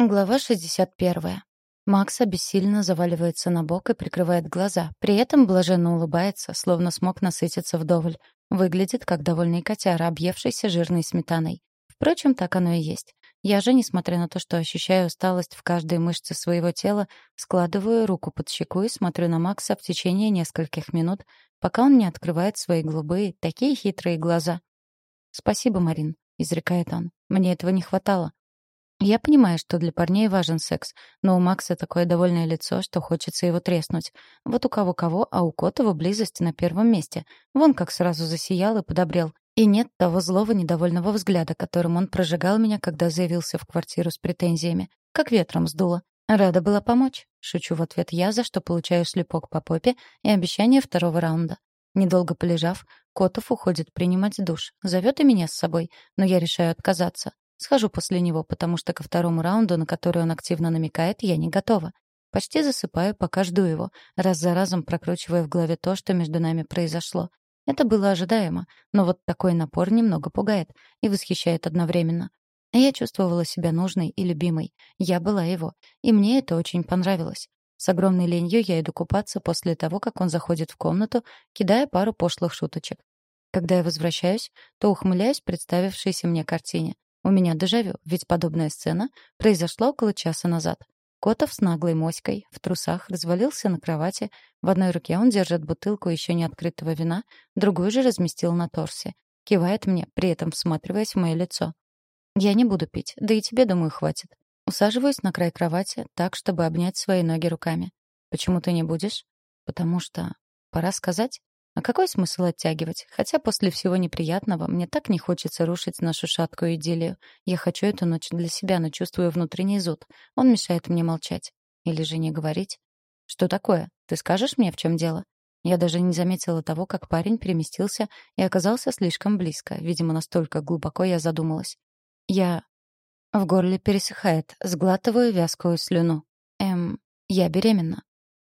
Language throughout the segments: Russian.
Глава 61. Макс обессиленно заваливается на бок и прикрывает глаза. При этом блаженно улыбается, словно смог насытиться вдоволь. Выглядит как довольный котяра, объевшийся жирной сметаной. Впрочем, так оно и есть. Я же, несмотря на то, что ощущаю усталость в каждой мышце своего тела, складываю руку под щеку и смотрю на Макса в течение нескольких минут, пока он не открывает свои голубые, такие хитрые глаза. «Спасибо, Марин», — изрекает он. «Мне этого не хватало». Я понимаю, что для парней важен секс, но у Макса такое довольное лицо, что хочется его треснуть. Вот у кого-кого, а у Котова близость на первом месте. Вон как сразу засиял и подобрел. И нет того злого недовольного взгляда, которым он прожигал меня, когда заявился в квартиру с претензиями. Как ветром сдуло. Рада была помочь. Шучу в ответ я, за что получаю шлепок по попе и обещание второго раунда. Недолго полежав, Котов уходит принимать душ. Зовет и меня с собой, но я решаю отказаться. Схожу после него, потому что ко второму раунду, на который он активно намекает, я не готова. Почти засыпаю, пока жду его, раз за разом прокручивая в голове то, что между нами произошло. Это было ожидаемо, но вот такой напор немного пугает и восхищает одновременно. Я чувствовала себя нужной и любимой. Я была его, и мне это очень понравилось. С огромной ленью я иду купаться после того, как он заходит в комнату, кидая пару пошлых шуточек. Когда я возвращаюсь, то ухмыляюсь представившейся мне картине. У меня дежавю, ведь подобная сцена произошла около часа назад. Котов с наглой моськой, в трусах, развалился на кровати. В одной руке он держит бутылку еще не открытого вина, другую же разместил на торсе. Кивает мне, при этом всматриваясь в мое лицо. «Я не буду пить, да и тебе, думаю, хватит». Усаживаюсь на край кровати, так, чтобы обнять свои ноги руками. «Почему ты не будешь?» «Потому что...» «Пора сказать?» А какой смысл оттягивать? Хотя после всего неприятного мне так не хочется рушить нашу шаткую идиллию. Я хочу эту ночь для себя, но чувствую внутренний зуд. Он мешает мне молчать. Или же не говорить. «Что такое? Ты скажешь мне, в чем дело?» Я даже не заметила того, как парень переместился и оказался слишком близко. Видимо, настолько глубоко я задумалась. Я... В горле пересыхает, сглатываю вязкую слюну. Эм, я беременна.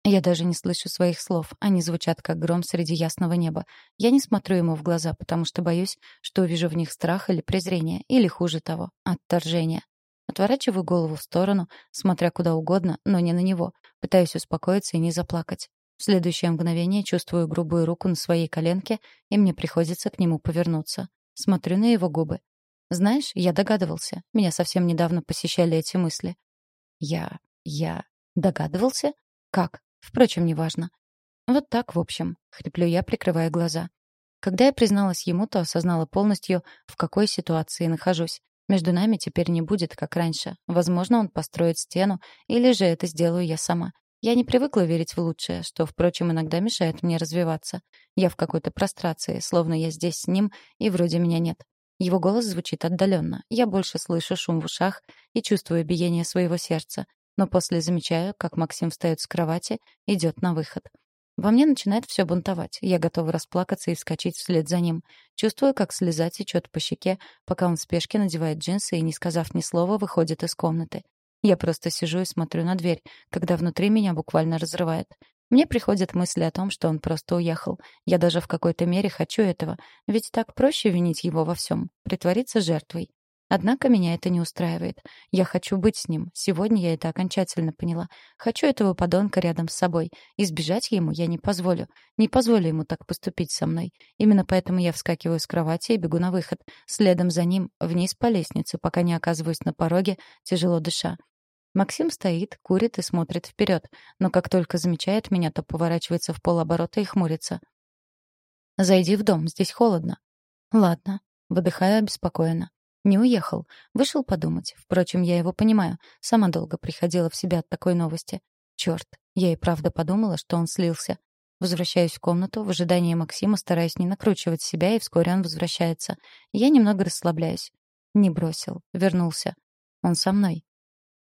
Я даже не слышу своих слов, они звучат как гром среди ясного неба. Я не смотрю ему в глаза, потому что боюсь, что увижу в них страх или презрение, или хуже того, отторжение. Отворачиваю голову в сторону, смотря куда угодно, но не на него. Пытаюсь успокоиться и не заплакать. В следующее мгновение чувствую грубую руку на своей коленке, и мне приходится к нему повернуться. Смотрю на его губы. Знаешь, я догадывался. Меня совсем недавно посещали эти мысли. Я... я... догадывался? Как? Впрочем, неважно. Вот так, в общем, хриплю я, прикрывая глаза. Когда я призналась ему, то осознала полностью, в какой ситуации нахожусь. Между нами теперь не будет, как раньше. Возможно, он построит стену, или же это сделаю я сама. Я не привыкла верить в лучшее, что, впрочем, иногда мешает мне развиваться. Я в какой-то прострации, словно я здесь с ним, и вроде меня нет. Его голос звучит отдаленно. Я больше слышу шум в ушах и чувствую биение своего сердца но после замечаю, как Максим встает с кровати, идет на выход. Во мне начинает все бунтовать. Я готова расплакаться и вскочить вслед за ним. Чувствую, как слеза течет по щеке, пока он в спешке надевает джинсы и, не сказав ни слова, выходит из комнаты. Я просто сижу и смотрю на дверь, когда внутри меня буквально разрывает. Мне приходят мысли о том, что он просто уехал. Я даже в какой-то мере хочу этого, ведь так проще винить его во всем, притвориться жертвой. Однако меня это не устраивает. Я хочу быть с ним. Сегодня я это окончательно поняла. Хочу этого подонка рядом с собой. Избежать ему я не позволю. Не позволю ему так поступить со мной. Именно поэтому я вскакиваю с кровати и бегу на выход. Следом за ним, вниз по лестнице, пока не оказываюсь на пороге, тяжело дыша. Максим стоит, курит и смотрит вперед, но как только замечает меня, то поворачивается в полоборота и хмурится. «Зайди в дом, здесь холодно». «Ладно», — выдыхаю обеспокоенно. Не уехал. Вышел подумать. Впрочем, я его понимаю. Сама долго приходила в себя от такой новости. Черт, я и правда подумала, что он слился. Возвращаюсь в комнату в ожидании Максима, стараясь не накручивать себя, и вскоре он возвращается. Я немного расслабляюсь. Не бросил. Вернулся. Он со мной.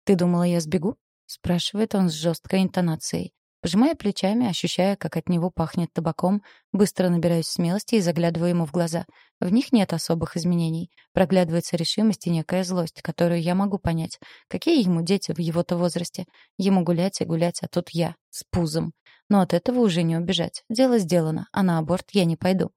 «Ты думала, я сбегу?» — спрашивает он с жесткой интонацией. Пожимая плечами, ощущая, как от него пахнет табаком, быстро набираюсь смелости и заглядываю ему в глаза. В них нет особых изменений. Проглядывается решимость и некая злость, которую я могу понять. Какие ему дети в его-то возрасте? Ему гулять и гулять, а тут я, с пузом. Но от этого уже не убежать. Дело сделано, а на аборт я не пойду.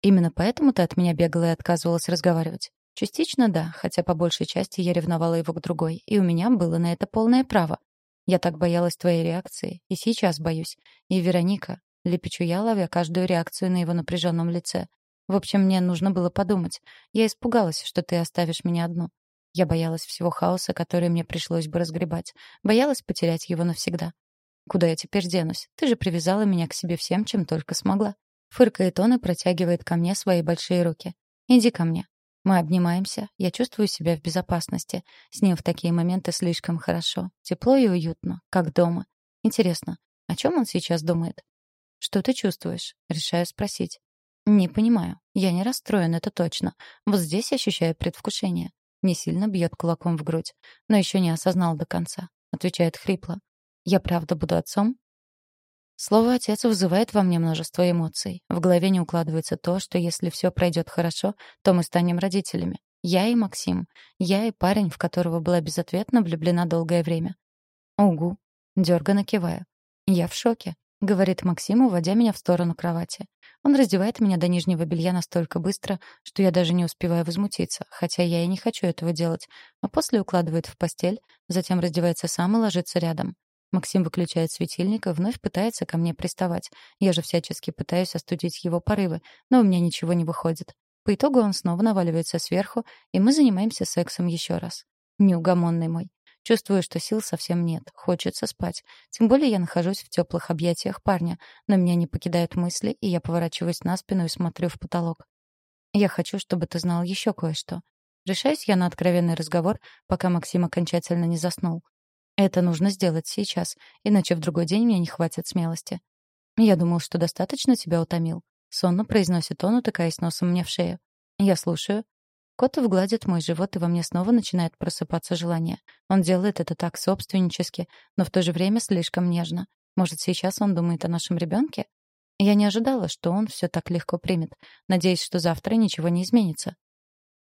Именно поэтому ты от меня бегала и отказывалась разговаривать. Частично да, хотя по большей части я ревновала его к другой, и у меня было на это полное право. Я так боялась твоей реакции, и сейчас боюсь. И Вероника, лепечу я, ловя каждую реакцию на его напряженном лице. В общем, мне нужно было подумать. Я испугалась, что ты оставишь меня одну. Я боялась всего хаоса, который мне пришлось бы разгребать. Боялась потерять его навсегда. Куда я теперь денусь? Ты же привязала меня к себе всем, чем только смогла. Фыркает он и протягивает ко мне свои большие руки. Иди ко мне. Мы обнимаемся, я чувствую себя в безопасности. С ним в такие моменты слишком хорошо. Тепло и уютно, как дома. Интересно, о чем он сейчас думает? «Что ты чувствуешь?» — решаю спросить. «Не понимаю. Я не расстроен, это точно. Вот здесь ощущаю предвкушение. Не сильно бьет кулаком в грудь. Но еще не осознал до конца», — отвечает хрипло. «Я правда буду отцом?» Слово «отец» вызывает во мне множество эмоций. В голове не укладывается то, что если все пройдет хорошо, то мы станем родителями. Я и Максим. Я и парень, в которого была безответно влюблена долгое время. «Угу». Дёрганно киваю. «Я в шоке», — говорит Максим, уводя меня в сторону кровати. Он раздевает меня до нижнего белья настолько быстро, что я даже не успеваю возмутиться, хотя я и не хочу этого делать, а после укладывает в постель, затем раздевается сам и ложится рядом. Максим выключает светильник и вновь пытается ко мне приставать. Я же всячески пытаюсь остудить его порывы, но у меня ничего не выходит. По итогу он снова наваливается сверху, и мы занимаемся сексом еще раз. Неугомонный мой. Чувствую, что сил совсем нет. Хочется спать. Тем более я нахожусь в теплых объятиях парня, но меня не покидают мысли, и я поворачиваюсь на спину и смотрю в потолок. Я хочу, чтобы ты знал еще кое-что. Решаюсь я на откровенный разговор, пока Максим окончательно не заснул. Это нужно сделать сейчас, иначе в другой день мне не хватит смелости. Я думал, что достаточно тебя утомил. Сонно произносит он, утыкаясь носом мне в шею. Я слушаю. Котов гладит мой живот, и во мне снова начинает просыпаться желание. Он делает это так собственнически, но в то же время слишком нежно. Может, сейчас он думает о нашем ребенке? Я не ожидала, что он все так легко примет. Надеюсь, что завтра ничего не изменится.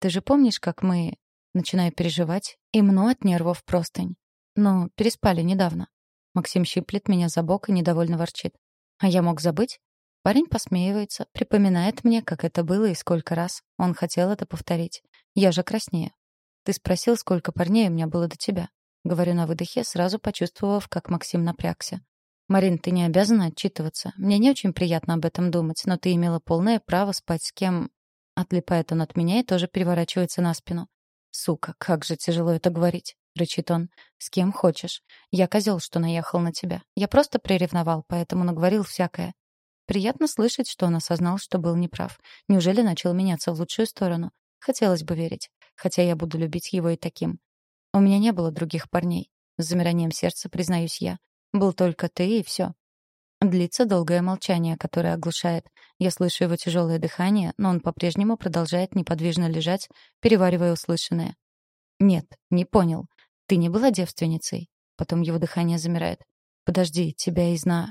Ты же помнишь, как мы... Начинаю переживать и мну от нервов простынь. Ну, переспали недавно. Максим щиплет меня за бок и недовольно ворчит. А я мог забыть? Парень посмеивается, припоминает мне, как это было и сколько раз. Он хотел это повторить. Я же краснею. Ты спросил, сколько парней у меня было до тебя. Говорю на выдохе, сразу почувствовав, как Максим напрягся. «Марин, ты не обязана отчитываться. Мне не очень приятно об этом думать, но ты имела полное право спать с кем...» Отлипает он от меня и тоже переворачивается на спину. «Сука, как же тяжело это говорить. — рычит он. «С кем хочешь. Я козел, что наехал на тебя. Я просто приревновал, поэтому наговорил всякое». Приятно слышать, что он осознал, что был неправ. Неужели начал меняться в лучшую сторону? Хотелось бы верить. Хотя я буду любить его и таким. У меня не было других парней. С замиранием сердца признаюсь я. Был только ты и все. Длится долгое молчание, которое оглушает. Я слышу его тяжелое дыхание, но он по-прежнему продолжает неподвижно лежать, переваривая услышанное. «Нет, не понял. Ты не была девственницей?» Потом его дыхание замирает. «Подожди, тебя и зна...»